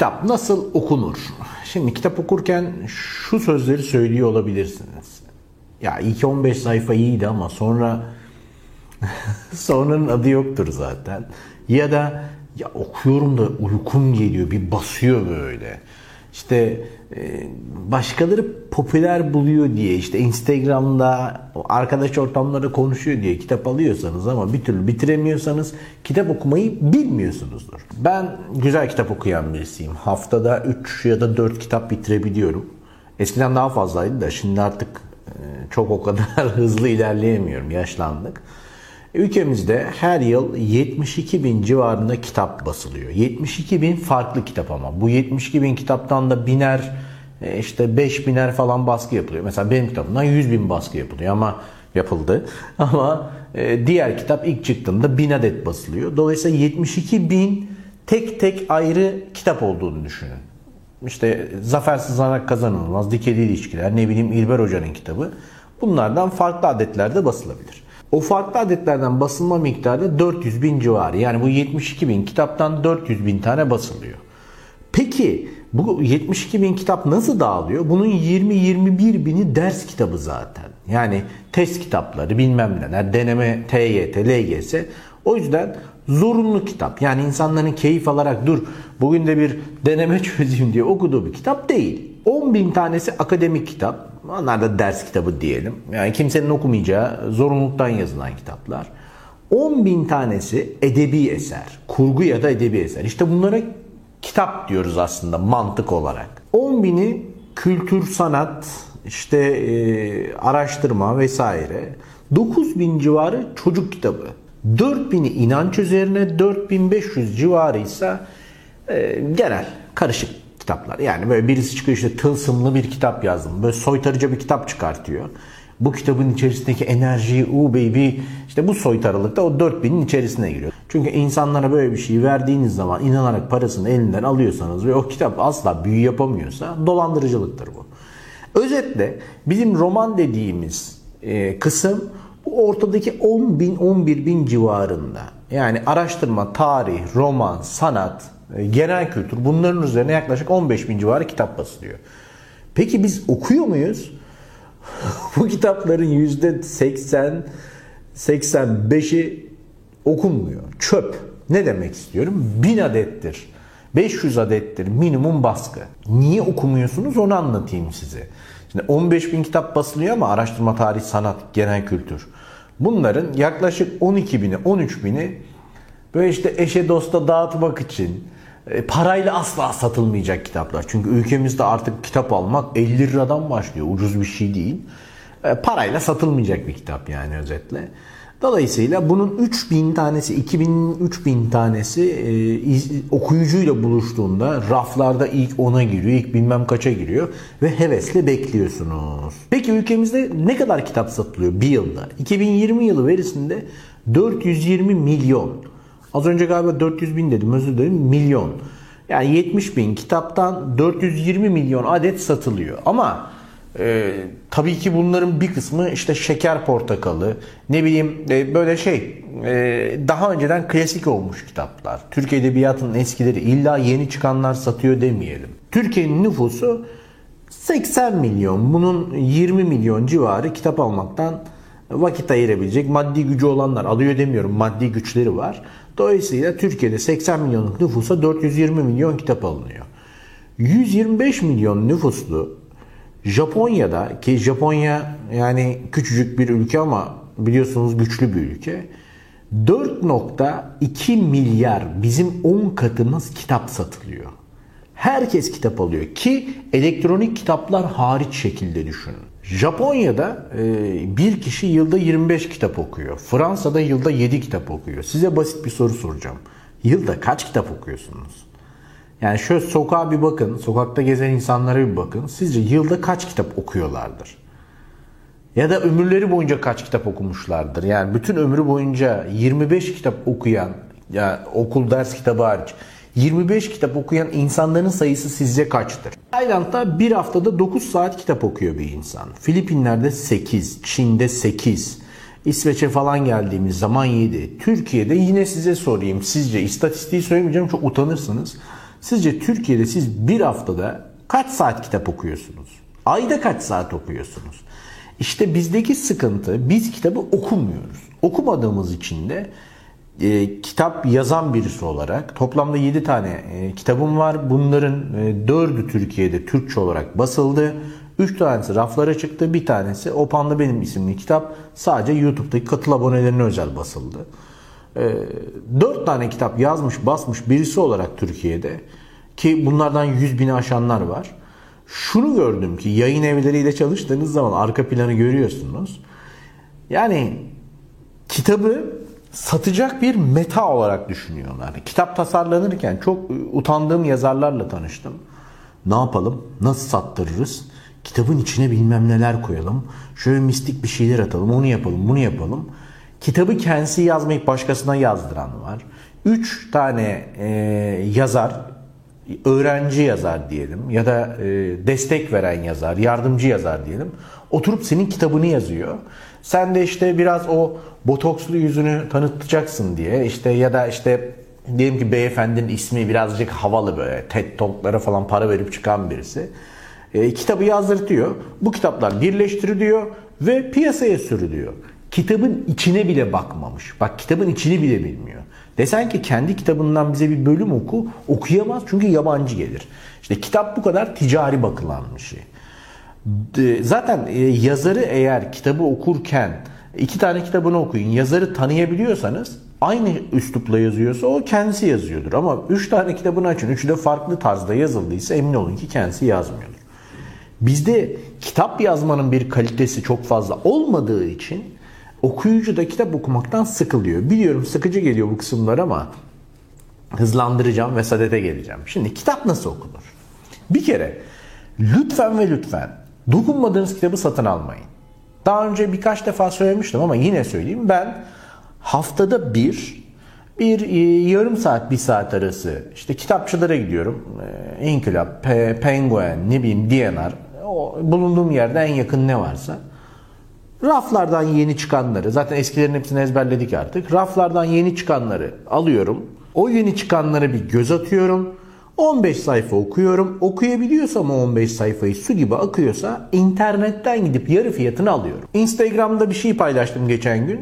kitap nasıl okunur? Şimdi kitap okurken şu sözleri söylüyor olabilirsiniz. Ya ilk 15 sayfa iyiydi ama sonra sonranın adı yoktur zaten. Ya da ya okuyorum da uykum geliyor bir basıyor böyle. İşte e, başkaları popüler buluyor diye işte Instagram'da arkadaş ortamları konuşuyor diye kitap alıyorsanız ama bir türlü bitiremiyorsanız kitap okumayı bilmiyorsunuzdur. Ben güzel kitap okuyan birisiyim. Haftada 3 ya da 4 kitap bitirebiliyorum. Eskiden daha fazlaydı da şimdi artık e, çok o kadar hızlı ilerleyemiyorum. Yaşlandık. Ülkemizde her yıl 72 bin civarında kitap basılıyor. 72 bin farklı kitap ama. Bu 72 bin kitaptan da biner e, işte 5 biner falan baskı yapılıyor. Mesela benim kitabımdan 100 bin baskı yapılıyor ama yapıldı. Ama e, diğer kitap ilk çıktığında 1000 adet basılıyor. Dolayısıyla 72 bin tek tek ayrı kitap olduğunu düşünün. İşte Zafer Sızlanak Kazanılmaz, Dikeli İlişkiler, ne bileyim İlber Hoca'nın kitabı. Bunlardan farklı adetlerde basılabilir. O farklı adetlerden basılma miktarı 400 bin civarı. Yani bu 72 bin kitaptan 400 bin tane basılıyor. Peki bu 72 bin kitap nasıl dağılıyor? Bunun 20-21 bini ders kitabı zaten. Yani test kitapları bilmem neler, deneme, TYT, LGS. O yüzden zorunlu kitap. Yani insanların keyif alarak dur bugün de bir deneme çözeyim diye okuduğu bir kitap değil. 10 bin tanesi akademik kitap. Onlar da ders kitabı diyelim. Yani kimsenin okumayacağı zorunluluktan yazılan kitaplar. 10 bin tanesi edebi eser. Kurgu ya da edebi eser. İşte bunlara kitap diyoruz aslında mantık olarak. 10 bini kültür, sanat, işte e, araştırma vesaire. 9 bin civarı çocuk kitabı. 4000'i inanç üzerine 4500 civarı ise genel karışık kitaplar. Yani böyle birisi çıkıyor işte tılsımlı bir kitap yazdım. Böyle soytarıcı bir kitap çıkartıyor. Bu kitabın içerisindeki enerjiyi u baby işte bu soytarılıkta o 4000'in içerisine giriyor. Çünkü insanlara böyle bir şey verdiğiniz zaman inanarak parasını elinden alıyorsanız ve o kitap asla büyü yapamıyorsa dolandırıcılıktır bu. Özetle bizim roman dediğimiz e, kısım bu ortadaki 10 bin 11 bin civarında. Yani araştırma, tarih, roman, sanat, genel kültür bunların üzerine yaklaşık 15 bin civarı kitap basılıyor. Peki biz okuyor muyuz? Bu kitapların %80 85'i okunmuyor. Çöp. Ne demek istiyorum? 1000 adettir. 500 adettir minimum baskı. Niye okumuyorsunuz onu anlatayım size. Şimdi 15 bin kitap basılıyor ama araştırma, tarih, sanat, genel kültür. Bunların yaklaşık 12 bini, 13 bini böyle işte eşe dosta dağıtmak için e, parayla asla satılmayacak kitaplar. Çünkü ülkemizde artık kitap almak 50 liradan başlıyor. Ucuz bir şey değil. E, parayla satılmayacak bir kitap yani özetle. Dolayısıyla bunun 3000 tanesi, 2000 3000 tanesi e, okuyucuyla buluştuğunda raflarda ilk 10'a giriyor, ilk bilmem kaça giriyor ve hevesle bekliyorsunuz. Peki ülkemizde ne kadar kitap satılıyor bir yılda? 2020 yılı verisinde 420 milyon. Az önce galiba 400 bin dedim özür dilerim milyon. Yani 70 bin kitaptan 420 milyon adet satılıyor. Ama e, tabii ki bunların bir kısmı işte şeker portakalı, ne bileyim e, böyle şey e, daha önceden klasik olmuş kitaplar. Türk Edebiyatı'nın eskileri illa yeni çıkanlar satıyor demeyelim. Türkiye'nin nüfusu 80 milyon. Bunun 20 milyon civarı kitap almaktan vakit ayırabilecek maddi gücü olanlar alıyor demiyorum. Maddi güçleri var. Dolayısıyla Türkiye'de 80 milyonluk nüfusa 420 milyon kitap alınıyor. 125 milyon nüfuslu Japonya'da ki Japonya yani küçücük bir ülke ama biliyorsunuz güçlü bir ülke. 4.2 milyar bizim 10 katımız kitap satılıyor. Herkes kitap alıyor ki elektronik kitaplar hariç şekilde düşünün. Japonya'da e, bir kişi yılda 25 kitap okuyor. Fransa'da yılda 7 kitap okuyor. Size basit bir soru soracağım. Yılda kaç kitap okuyorsunuz? Yani şöyle sokağa bir bakın, sokakta gezen insanlara bir bakın. Sizce yılda kaç kitap okuyorlardır? Ya da ömürleri boyunca kaç kitap okumuşlardır? Yani bütün ömrü boyunca 25 kitap okuyan, ya okul ders kitabı hariç 25 kitap okuyan insanların sayısı sizce kaçtır? Tayland'da bir haftada 9 saat kitap okuyor bir insan. Filipinler'de 8, Çin'de 8, İsveç'e falan geldiğimiz zaman 7. Türkiye'de yine size sorayım. Sizce istatistiği söylemeyeceğim çok utanırsınız. Sizce Türkiye'de siz bir haftada kaç saat kitap okuyorsunuz? Ayda kaç saat okuyorsunuz? İşte bizdeki sıkıntı biz kitabı okumuyoruz. Okumadığımız için de e, kitap yazan birisi olarak toplamda 7 tane e, kitabım var. Bunların e, 4'ü Türkiye'de Türkçe olarak basıldı. 3 tanesi raflara çıktı. Bir tanesi Opan'da Benim isimli kitap sadece YouTube'daki katıl abonelerine özel basıldı. E, 4 tane kitap yazmış basmış birisi olarak Türkiye'de ki bunlardan 100 bini aşanlar var. Şunu gördüm ki yayın evleriyle çalıştığınız zaman arka planı görüyorsunuz. Yani kitabı satacak bir meta olarak düşünüyorlar. Kitap tasarlanırken çok utandığım yazarlarla tanıştım. Ne yapalım? Nasıl sattırırız? Kitabın içine bilmem neler koyalım. Şöyle mistik bir şeyler atalım. Onu yapalım, bunu yapalım. Kitabı kendisi yazmayıp başkasına yazdıran var. Üç tane e, yazar, öğrenci yazar diyelim ya da e, destek veren yazar, yardımcı yazar diyelim. Oturup senin kitabını yazıyor. Sen de işte biraz o botokslu yüzünü tanıtacaksın diye işte ya da işte diyelim ki beyefendinin ismi birazcık havalı böyle TED Talk'lara falan para verip çıkan birisi. E, kitabı yazdırtıyor. Bu kitaplar birleştiriliyor ve piyasaya sürülüyor. Kitabın içine bile bakmamış. Bak kitabın içini bile bilmiyor. Desen ki kendi kitabından bize bir bölüm oku, okuyamaz çünkü yabancı gelir. İşte kitap bu kadar ticari bakılan bir şey. Zaten e, yazarı eğer kitabı okurken iki tane kitabını okuyun. Yazarı tanıyabiliyorsanız aynı üslupla yazıyorsa o kendisi yazıyordur. Ama üç tane kitabını açın. Üçü de farklı tarzda yazıldıysa emin olun ki kendisi yazmıyordur. Bizde kitap yazmanın bir kalitesi çok fazla olmadığı için okuyucu da kitap okumaktan sıkılıyor. Biliyorum sıkıcı geliyor bu kısımlar ama hızlandıracağım ve sadete geleceğim. Şimdi kitap nasıl okunur? Bir kere lütfen ve lütfen dokunmadığınız kitabı satın almayın. Daha önce birkaç defa söylemiştim ama yine söyleyeyim. Ben haftada bir bir e, yarım saat bir saat arası işte kitapçılara gidiyorum. E, İnkılap, Penguin, ne bileyim DNR o bulunduğum yerde en yakın ne varsa Raflardan yeni çıkanları, zaten eskilerin hepsini ezberledik artık. Raflardan yeni çıkanları alıyorum. O yeni çıkanlara bir göz atıyorum. 15 sayfa okuyorum. Okuyabiliyorsam o 15 sayfayı su gibi akıyorsa internetten gidip yarı fiyatını alıyorum. Instagram'da bir şey paylaştım geçen gün.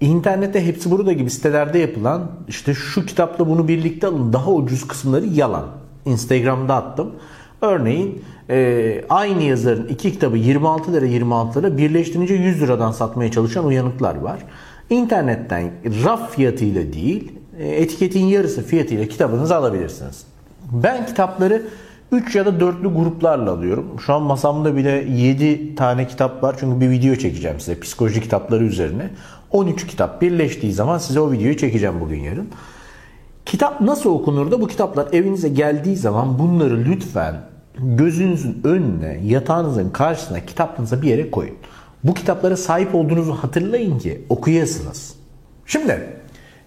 İnternette hepsi burada gibi sitelerde yapılan işte şu kitapla bunu birlikte alın daha ucuz kısımları yalan. Instagram'da attım. Örneğin e, aynı yazarın iki kitabı 26 lira 26 lira birleştirince 100 liradan satmaya çalışan uyanıklar var. İnternetten raf fiyatıyla değil e, etiketin yarısı fiyatıyla kitabınızı alabilirsiniz. Ben kitapları 3 ya da 4'lü gruplarla alıyorum. Şu an masamda bile 7 tane kitap var. Çünkü bir video çekeceğim size psikoloji kitapları üzerine. 13 kitap birleştiği zaman size o videoyu çekeceğim bugün yarın. Kitap nasıl okunur da bu kitaplar evinize geldiği zaman bunları lütfen gözünüzün önüne, yatağınızın karşısına, kitaplığınıza bir yere koyun. Bu kitaplara sahip olduğunuzu hatırlayın ki okuyasınız. Şimdi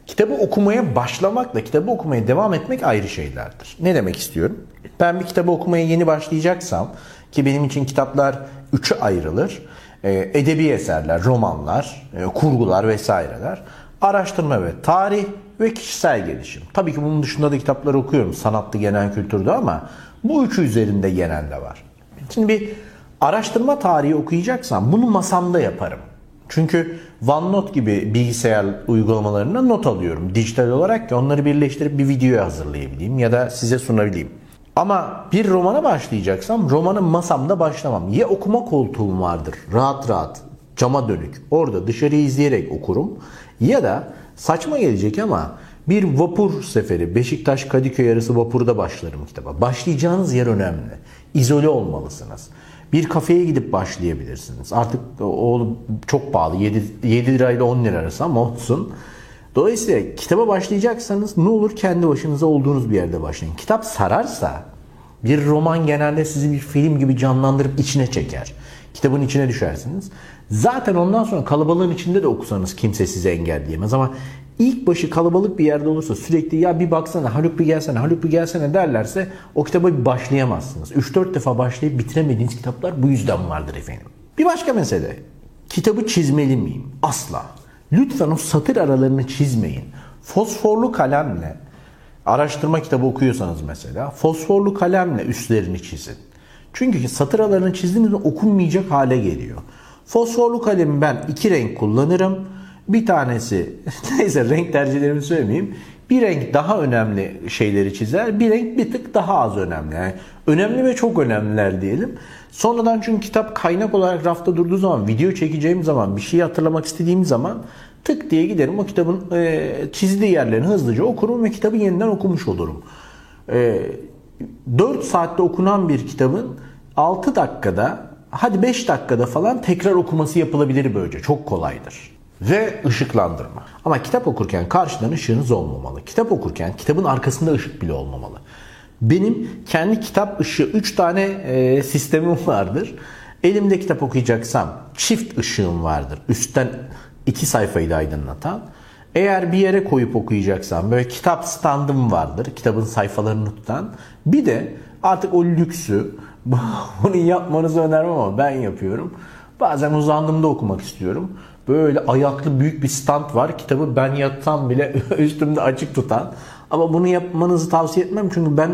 kitabı okumaya başlamakla kitabı okumaya devam etmek ayrı şeylerdir. Ne demek istiyorum? Ben bir kitabı okumaya yeni başlayacaksam ki benim için kitaplar üçe ayrılır. E, edebi eserler, romanlar, e, kurgular vesaireler. Araştırma ve tarih ve kişisel gelişim. Tabii ki bunun dışında da kitaplar okuyorum sanatlı genel kültürde ama bu üçü üzerinde genelde var. Şimdi bir araştırma tarihi okuyacaksam bunu masamda yaparım. Çünkü OneNote gibi bilgisayar uygulamalarına not alıyorum dijital olarak ki onları birleştirip bir video hazırlayabileyim ya da size sunabileyim. Ama bir romana başlayacaksam romanı masamda başlamam. Ya okuma koltuğum vardır rahat rahat cama dönük orada dışarıyı izleyerek okurum ya da saçma gelecek ama bir vapur seferi Beşiktaş Kadıköy arası vapurda başlarım kitaba. Başlayacağınız yer önemli. İzole olmalısınız. Bir kafeye gidip başlayabilirsiniz. Artık o çok pahalı. 7, 7 lirayla 10 lira arası ama olsun. Dolayısıyla kitaba başlayacaksanız ne olur kendi başınıza olduğunuz bir yerde başlayın. Kitap sararsa bir roman genelde sizi bir film gibi canlandırıp içine çeker. Kitabın içine düşersiniz. Zaten ondan sonra kalabalığın içinde de okusanız kimse sizi engelleyemez ama ilk başı kalabalık bir yerde olursa sürekli ya bir baksana Haluk bir gelsene Haluk bir gelsene derlerse o kitaba bir başlayamazsınız. 3-4 defa başlayıp bitiremediğiniz kitaplar bu yüzden vardır efendim. Bir başka mesele. Kitabı çizmeli miyim? Asla. Lütfen o satır aralarını çizmeyin. Fosforlu kalemle araştırma kitabı okuyorsanız mesela fosforlu kalemle üstlerini çizin. Çünkü satır aralarını çizdiğinizde okunmayacak hale geliyor. Fosforlu kalemi ben iki renk kullanırım. Bir tanesi neyse renk tercihlerimi söylemeyeyim. Bir renk daha önemli şeyleri çizer. Bir renk bir tık daha az önemli. Yani önemli ve çok önemliler diyelim. Sonradan çünkü kitap kaynak olarak rafta durduğu zaman, video çekeceğim zaman, bir şey hatırlamak istediğim zaman tık diye giderim o kitabın e, çizdiği yerlerini hızlıca okurum ve kitabı yeniden okumuş olurum. E, 4 saatte okunan bir kitabın 6 dakikada hadi 5 dakikada falan tekrar okuması yapılabilir böylece. Çok kolaydır. Ve ışıklandırma. Ama kitap okurken karşıdan ışığınız olmamalı. Kitap okurken kitabın arkasında ışık bile olmamalı. Benim kendi kitap ışığı 3 tane e, sistemim vardır. Elimde kitap okuyacaksam çift ışığım vardır. Üstten iki sayfayı da aydınlatan. Eğer bir yere koyup okuyacaksam böyle kitap standım vardır. Kitabın sayfalarını tutan. Bir de artık o lüksü bunu yapmanızı önermem ama ben yapıyorum. Bazen uzandığımda okumak istiyorum. Böyle ayaklı büyük bir stand var. Kitabı ben yatsam bile üstümde açık tutan. Ama bunu yapmanızı tavsiye etmem çünkü ben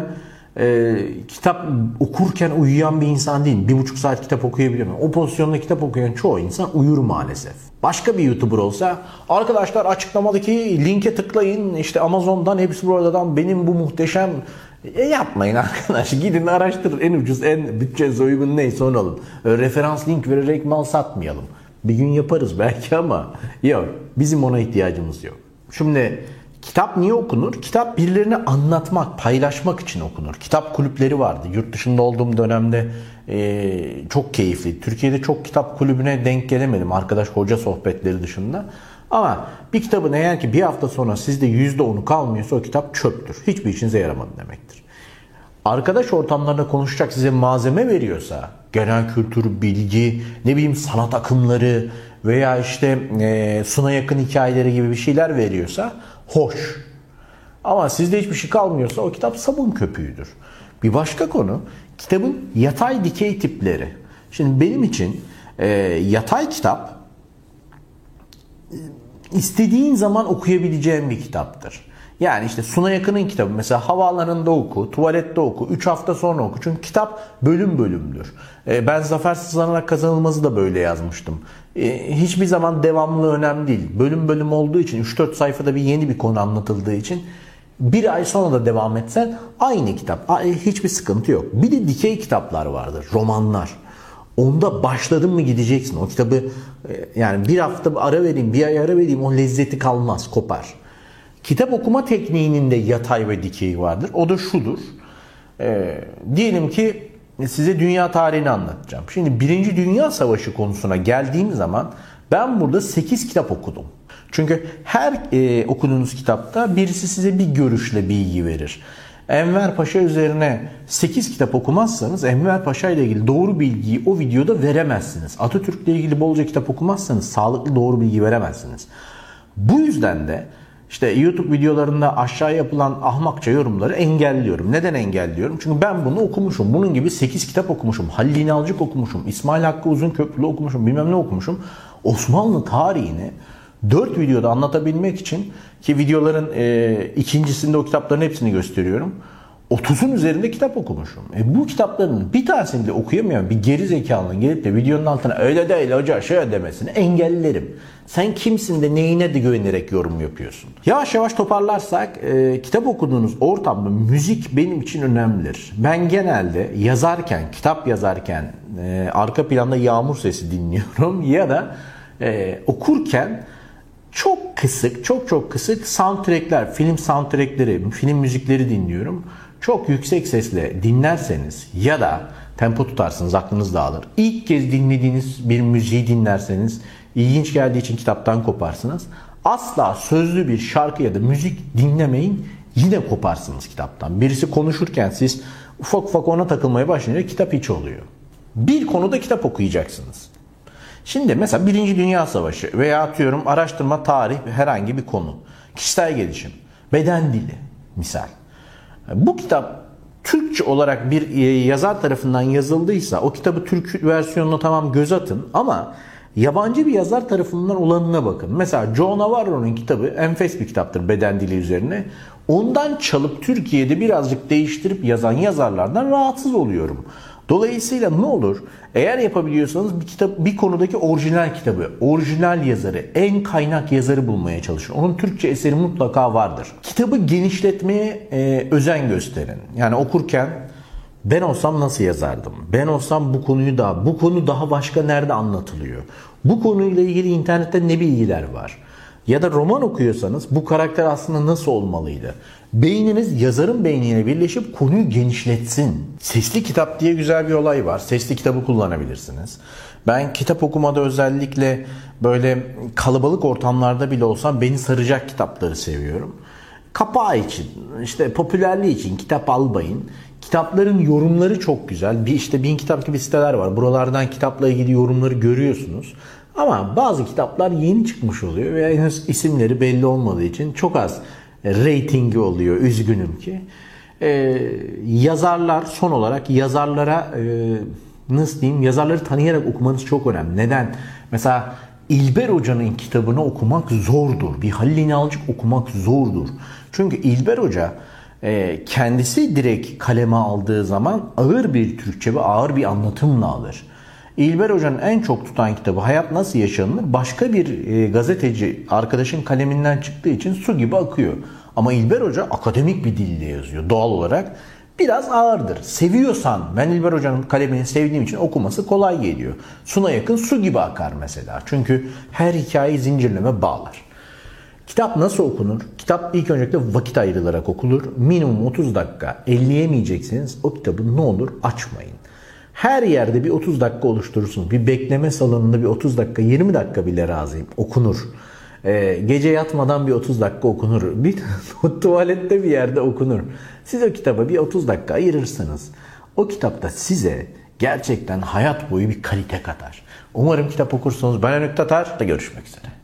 e, kitap okurken uyuyan bir insan değilim. Bir buçuk saat kitap okuyabiliyorum. O pozisyonda kitap okuyan çoğu insan uyur maalesef. Başka bir YouTuber olsa arkadaşlar açıklamadaki linke tıklayın işte Amazon'dan hepsi buradan benim bu muhteşem e, yapmayın arkadaş. Gidin araştırın en ucuz en bütçenize uygun neyse onu alın. E, referans link vererek mal satmayalım. Bir gün yaparız belki ama yok bizim ona ihtiyacımız yok. Şimdi Kitap niye okunur? Kitap birilerine anlatmak, paylaşmak için okunur. Kitap kulüpleri vardı. Yurt dışında olduğum dönemde e, çok keyifli. Türkiye'de çok kitap kulübüne denk gelemedim. Arkadaş hoca sohbetleri dışında. Ama bir kitabın eğer ki bir hafta sonra sizde %10'u kalmıyorsa o kitap çöptür. Hiçbir işinize yaramadı demektir. Arkadaş ortamlarında konuşacak size malzeme veriyorsa, genel kültür, bilgi, ne bileyim sanat akımları veya işte e, suna yakın hikayeleri gibi bir şeyler veriyorsa hoş. Ama sizde hiçbir şey kalmıyorsa o kitap sabun köpüğüdür. Bir başka konu kitabın yatay dikey tipleri. Şimdi benim için e, yatay kitap istediğin zaman okuyabileceğin bir kitaptır. Yani işte Suna Yakın'ın kitabı mesela havaalanında oku, tuvalette oku, 3 hafta sonra oku. Çünkü kitap bölüm bölümdür. E, ben Zafer Sızlanarak Kazanılmaz'ı da böyle yazmıştım. E, hiçbir zaman devamlı önemli değil. Bölüm bölüm olduğu için 3-4 sayfada bir yeni bir konu anlatıldığı için bir ay sonra da devam etsen aynı kitap. Hiçbir sıkıntı yok. Bir de dikey kitaplar vardır. Romanlar. Onda başladın mı gideceksin. O kitabı e, yani bir hafta ara vereyim, bir ay ara vereyim o lezzeti kalmaz, kopar. Kitap okuma tekniğinin de yatay ve dikey vardır. O da şudur. E, diyelim ki size dünya tarihini anlatacağım. Şimdi Birinci Dünya Savaşı konusuna geldiğim zaman ben burada 8 kitap okudum. Çünkü her e, okuduğunuz kitapta birisi size bir görüşle bilgi verir. Enver Paşa üzerine 8 kitap okumazsanız Enver Paşa ile ilgili doğru bilgiyi o videoda veremezsiniz. Atatürk ile ilgili bolca kitap okumazsanız sağlıklı doğru bilgi veremezsiniz. Bu yüzden de işte YouTube videolarında aşağı yapılan ahmakça yorumları engelliyorum. Neden engelliyorum? Çünkü ben bunu okumuşum. Bunun gibi 8 kitap okumuşum. Halil İnalcık okumuşum. İsmail Hakkı Uzunköprülü okumuşum. Bilmem ne okumuşum. Osmanlı tarihini 4 videoda anlatabilmek için ki videoların e, ikincisinde o kitapların hepsini gösteriyorum. 30'un üzerinde kitap okumuşum. E bu kitapların bir tanesini bile okuyamayan bir geri zekalının gelip de videonun altına öyle değil hoca şöyle demesini engellerim. Sen kimsin de neyine de güvenerek yorum yapıyorsun? Yavaş yavaş toparlarsak e, kitap okuduğunuz ortamda müzik benim için önemlidir. Ben genelde yazarken, kitap yazarken e, arka planda yağmur sesi dinliyorum ya da e, okurken çok kısık, çok çok kısık soundtrackler, film soundtrackleri, film müzikleri dinliyorum çok yüksek sesle dinlerseniz ya da tempo tutarsınız aklınız dağılır. İlk kez dinlediğiniz bir müziği dinlerseniz ilginç geldiği için kitaptan koparsınız. Asla sözlü bir şarkı ya da müzik dinlemeyin yine koparsınız kitaptan. Birisi konuşurken siz ufak ufak ona takılmaya başlayınca kitap hiç oluyor. Bir konuda kitap okuyacaksınız. Şimdi mesela Birinci Dünya Savaşı veya atıyorum araştırma, tarih herhangi bir konu. Kişisel gelişim, beden dili misal. Bu kitap Türkçe olarak bir e, yazar tarafından yazıldıysa o kitabı Türk versiyonuna tamam göz atın ama yabancı bir yazar tarafından olanına bakın. Mesela Joe Navarro'nun kitabı enfes bir kitaptır beden dili üzerine. Ondan çalıp Türkiye'de birazcık değiştirip yazan yazarlardan rahatsız oluyorum. Dolayısıyla ne olur? Eğer yapabiliyorsanız bir kitap bir konudaki orijinal kitabı, orijinal yazarı, en kaynak yazarı bulmaya çalışın. Onun Türkçe eseri mutlaka vardır. Kitabı genişletmeye e, özen gösterin. Yani okurken ben olsam nasıl yazardım? Ben olsam bu konuyu da, bu konu daha başka nerede anlatılıyor? Bu konuyla ilgili internette ne bilgiler var? Ya da roman okuyorsanız bu karakter aslında nasıl olmalıydı? Beyniniz yazarın beyniyle birleşip konuyu genişletsin. Sesli kitap diye güzel bir olay var. Sesli kitabı kullanabilirsiniz. Ben kitap okumada özellikle böyle kalabalık ortamlarda bile olsam beni saracak kitapları seviyorum. Kapağı için, işte popülerliği için kitap almayın. Kitapların yorumları çok güzel. Bir işte bin kitap gibi siteler var. Buralardan kitapla ilgili yorumları görüyorsunuz. Ama bazı kitaplar yeni çıkmış oluyor veya henüz isimleri belli olmadığı için çok az reytingi oluyor. Üzgünüm ki. Ee, yazarlar son olarak yazarlara e, nasıl diyeyim yazarları tanıyarak okumanız çok önemli. Neden? Mesela İlber Hoca'nın kitabını okumak zordur. Bir Halil İnalcık okumak zordur. Çünkü İlber Hoca e, kendisi direkt kaleme aldığı zaman ağır bir Türkçe ve ağır bir anlatımla alır. İlber Hoca'nın en çok tutan kitabı Hayat Nasıl Yaşanılır başka bir e, gazeteci arkadaşın kaleminden çıktığı için su gibi akıyor. Ama İlber Hoca akademik bir dille yazıyor doğal olarak. Biraz ağırdır. Seviyorsan, ben İlber Hoca'nın kalemini sevdiğim için okuması kolay geliyor. Suna yakın su gibi akar mesela. Çünkü her hikayeyi zincirleme bağlar. Kitap nasıl okunur? Kitap ilk öncelikle vakit ayrılarak okunur. Minimum 30 dakika. Elleyemeyecekseniz o kitabı ne olur açmayın. Her yerde bir 30 dakika oluşturursunuz. Bir bekleme salonunda bir 30 dakika, 20 dakika bile razıyım. Okunur. Ee, gece yatmadan bir 30 dakika okunur. Bir tuvalette bir yerde okunur. Siz o kitaba bir 30 dakika ayırırsınız. O kitapta size gerçekten hayat boyu bir kalite katar. Umarım kitap okursunuz. Ben Önük Tatar. Da görüşmek üzere.